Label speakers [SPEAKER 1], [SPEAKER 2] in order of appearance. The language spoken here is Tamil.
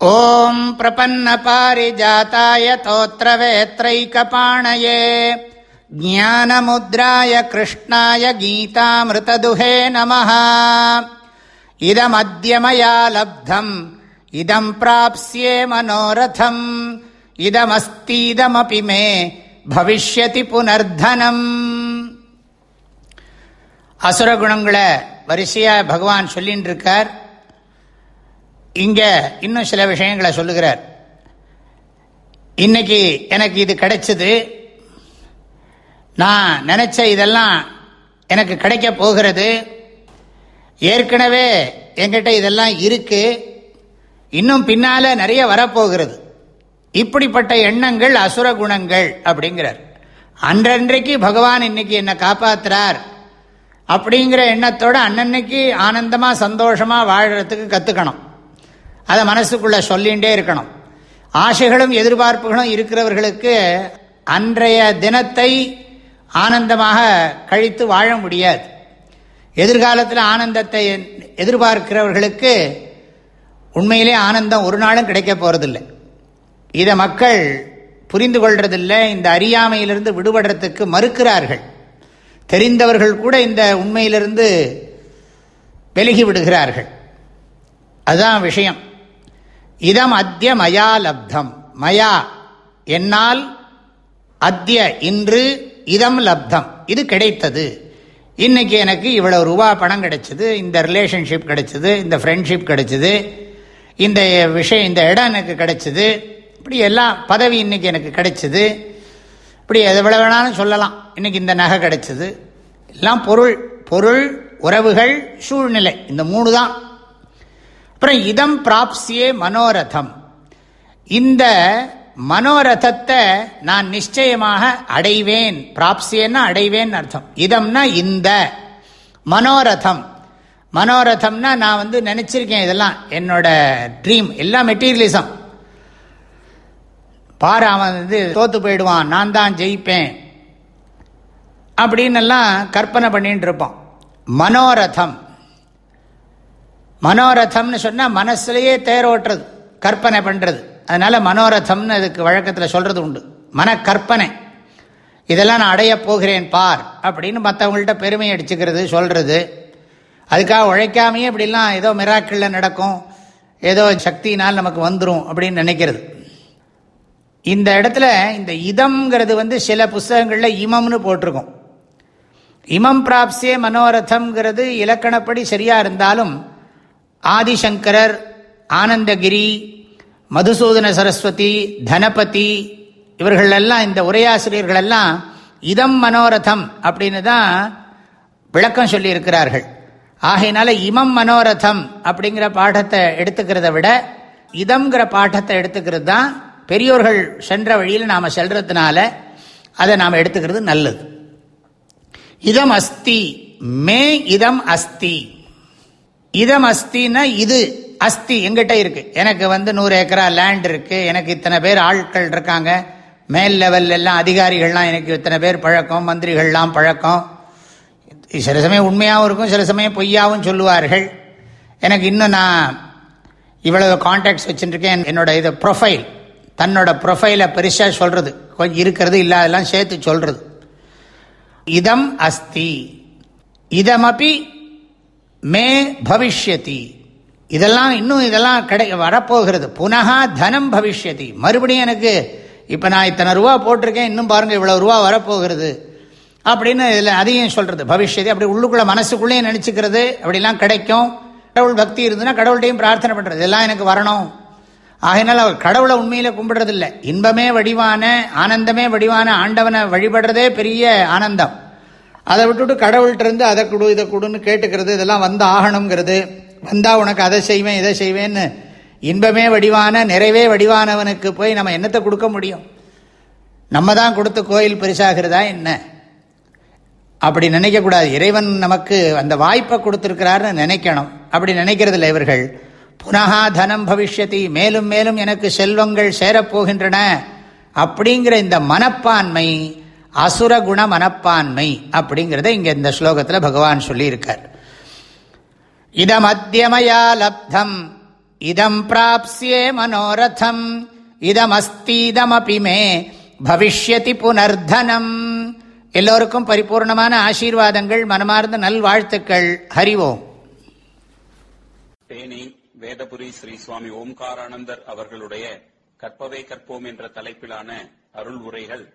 [SPEAKER 1] ॐ प्रपन्नपारिजाताय तोत्रवेत्रैकपाणये ज्ञानमुद्राय कृष्णाय गीतामृतदुहे नमः इदमद्य मया लब्धम् इदम् प्राप्स्ये मनोरथम् இதமஸ்தீதமபி மே பவிஷ்யதி புனர்தனம் அசுர குணங்களை வரிசையா பகவான் சொல்லின்னு இருக்கார் இங்க இன்னும் சில விஷயங்களை சொல்லுகிறார். இன்னைக்கு எனக்கு இது கிடைச்சது. நான் நினைச்ச இதெல்லாம் எனக்கு கிடைக்க போகிறது. ஏற்கனவே என்கிட்ட இதெல்லாம் இருக்கு. இன்னும் பின்னால நிறைய வரப்போகிறது. இப்படிப்பட்ட எண்ணங்கள் அசுர குணங்கள் அப்படிங்கிறார். அன்றன்றைக்கு பகவான் இன்னைக்கு என்னை காப்பாத்துறார் அப்படிங்கிற எண்ணத்தோட அன்னன்னைக்கு ஆனந்தமா சந்தோஷமா வாழறதுக்கு கத்துக்கணும். அதை மனசுக்குள்ள சொல்லிகிட்டே இருக்கணும். ஆசைகளும் எதிர்பார்ப்புகளும் இருக்கிறவர்களுக்கு அன்றைய தினத்தை ஆனந்தமாக கழித்து வாழ முடியாது. எதிர்காலத்தில் ஆனந்தத்தை எதிர்பார்க்கிறவர்களுக்கு உண்மையிலே ஆனந்தம் ஒரு நாளும் கிடைக்க போகிறதில்லை இதை மக்கள் புரிந்து கொள்றதில்லை இந்த அறியாமையிலிருந்து விடுபடுறதுக்கு மறுக்கிறார்கள். தெரிந்தவர்கள் கூட இந்த உண்மையிலிருந்து விலகி விடுகிறார்கள். அதுதான் விஷயம். இதம் அத்திய மயா லப்தம். மயா என்னால் அத்திய இன்று இதம் லப்தம். இது கிடைத்தது. இன்னைக்கு எனக்கு இவ்வளோ ரூபா பணம் கிடைச்சிது இந்த ரிலேஷன்ஷிப் கிடைச்சிது இந்த ஃப்ரெண்ட்ஷிப் கிடைச்சிது இந்த விஷயம் இந்த இடம் எனக்கு கிடைச்சிது. இப்படி எல்லாம் பதவி இன்னைக்கு எனக்கு கிடைச்சிது. இப்படி எவ்வளோ வேணாலும் சொல்லலாம். இன்னைக்கு இந்த நகை கிடைச்சிது. எல்லாம் பொருள் பொருள் உறவுகள் சூழ்நிலை. இந்த மூணு தான். அப்புறம் இதம் பிராப்சியே மனோரதம். இந்த மனோரதத்தை நான் நிச்சயமாக அடைவேன். பிராப்சியன்னா அடைவேன் அர்த்தம். இதம்னா இந்த மனோரதம். மனோரதம்னா நான் வந்து நினைச்சிருக்கேன் இதெல்லாம். என்னோட ட்ரீம் எல்லாம் மெட்டீரியலிசம் பாரு அவன் வந்து தோத்து போயிடுவான். நான் தான் ஜெயிப்பேன். அப்படின்னு எல்லாம் கற்பனை பண்ணிட்டு இருப்பான். மனோரதம். மனோரதம்னு சொன்னால் மனசுலேயே தேரோட்டுறது கற்பனை பண்ணுறது அதனால் மனோரதம்னு அதுக்கு வழக்கத்தில் சொல்கிறது உண்டு. மன கற்பனை இதெல்லாம் நான் அடைய போகிறேன் பார் அப்படின்னு மற்றவங்கள்ட்ட பெருமை அடிச்சுக்கிறது சொல்கிறது அதுக்காக உழைக்காமையே இப்படிலாம் ஏதோ மிராக்கிளில் நடக்கும் ஏதோ சக்தினால் நமக்கு வந்துடும் அப்படின்னு நினைக்கிறது. இந்த இடத்துல இந்த இதம்ங்கிறது வந்து சில புஸ்தகங்களில் இமம்னு போட்டிருக்கோம். இமம் பிராப்சியே மனோரதம்ங்கிறது இலக்கணப்படி சரியாக இருந்தாலும் ஆதிசங்கரர் ஆனந்தகிரி மதுசூதன சரஸ்வதி தனபதி இவர்கள் எல்லாம் இந்த உரையாசிரியர்கள் எல்லாம் இதம் மனோரதம் அப்படின்னு தான் விளக்கம் சொல்லியிருக்கிறார்கள். ஆகையினால இமம் மனோரதம் அப்படிங்கிற பாடத்தை எடுத்துக்கிறத விட இதம்ங்கிற பாடத்தை எடுத்துக்கிறது தான் பெரியோர்கள் சென்ற வழியில் நாம் செல்றதுனால அதை நாம் எடுத்துக்கிறது நல்லது. இதம் அஸ்தி மே இதம் அஸ்தி. இதம் அஸ்தின்னா இது அஸ்தி எங்கிட்ட இருக்கு. எனக்கு வந்து நூறு ஏக்கரா லேண்ட் இருக்கு. எனக்கு இத்தனை பேர் ஆட்கள் இருக்காங்க. மேல் லெவல் எல்லாம் அதிகாரிகள்லாம் எனக்கு இத்தனை பேர் பழக்கம் மந்திரிகள்லாம் பழக்கம். சில சமயம் உண்மையாகவும் இருக்கும் சில சமயம் பொய்யாவும் சொல்லுவார்கள். எனக்கு இன்னும் நான் இவ்வளவு கான்டாக்ட்ஸ் வச்சுருக்கேன். என்னோட இது ப்ரொஃபைல் தன்னோட ப்ரொஃபைலை பெருசாக சொல்கிறது கொஞ்சம் இருக்கிறது இல்லாதெல்லாம் சேர்த்து சொல்கிறது இதம் அஸ்தி. இதமபி மே பவிஷ்யதி. இதெல்லாம் இன்னும் இதெல்லாம் கிடை வரப்போகிறது. புனகா தனம் பவிஷ்யதி. மறுபடியும் எனக்கு இப்போ நான் இத்தனை ரூபா போட்டிருக்கேன் இன்னும் பாருங்கள் இவ்வளோ ரூபா வரப்போகிறது. அப்படின்னு இதில் அதையும் சொல்கிறது பவிஷ்யதி அப்படி உள்ளுக்குள்ள மனசுக்குள்ளேயும் நினச்சிக்கிறது. அப்படிலாம் கிடைக்கும். கடவுள் பக்தி இருந்ததுன்னா கடவுள்கிட்டையும் பிரார்த்தனை பண்ணுறது இதெல்லாம் எனக்கு வரணும். ஆகையினால் அவர் கடவுளை உண்மையில் கும்பிடுறதில்லை. இன்பமே வடிவான ஆனந்தமே வடிவான ஆண்டவனை வழிபடுறதே பெரிய ஆனந்தம். அதை விட்டுட்டு கடவுள்கிட்ட இருந்து அதை கொடு இதை கொடுன்னு கேட்டுக்கிறது இதெல்லாம் வந்து ஆகணுங்கிறது. வந்தால் உனக்கு அதை செய்வேன் இதை செய்வேன்னு இன்பமே வடிவான நிறைவே வடிவானவனுக்கு போய் நம்ம என்னத்தை கொடுக்க முடியும்? நம்ம தான் கொடுத்து கோயில் பெருசாகிறதா என்ன? அப்படி நினைக்கக்கூடாது இறைவன் நமக்கு அந்த வாய்ப்பை கொடுத்துருக்கிறாருன்னு நினைக்கணும். அப்படி நினைக்கிறதில்ல இவர்கள். புனகா தனம் பவிஷ்யத்தி மேலும் மேலும் எனக்கு செல்வங்கள் சேரப்போகின்றன. அப்படிங்கிற இந்த மனப்பான்மை அசுர குண மனப்பான்மை அப்படிங்கிறத இங்க இந்த ஸ்லோகத்தில் பகவான் சொல்லியிருக்கார். இதமத்தியமயா லப்தம் இதம் பிராப்சியே மனோரதம் இதமஸ்தீதமபி மே பவிஷ்யதி புனர்தனம். எல்லோருக்கும் பரிபூர்ணமான ஆசீர்வாதங்கள் மனமார்ந்த நல்வாழ்த்துக்கள். ஹரிவோம்.
[SPEAKER 2] தேனி வேதபுரி ஸ்ரீ சுவாமி ஓம்காரானந்தர் அவர்களுடைய கற்பவை கற்போம் என்ற தலைப்பிலான அருள் உரைகள்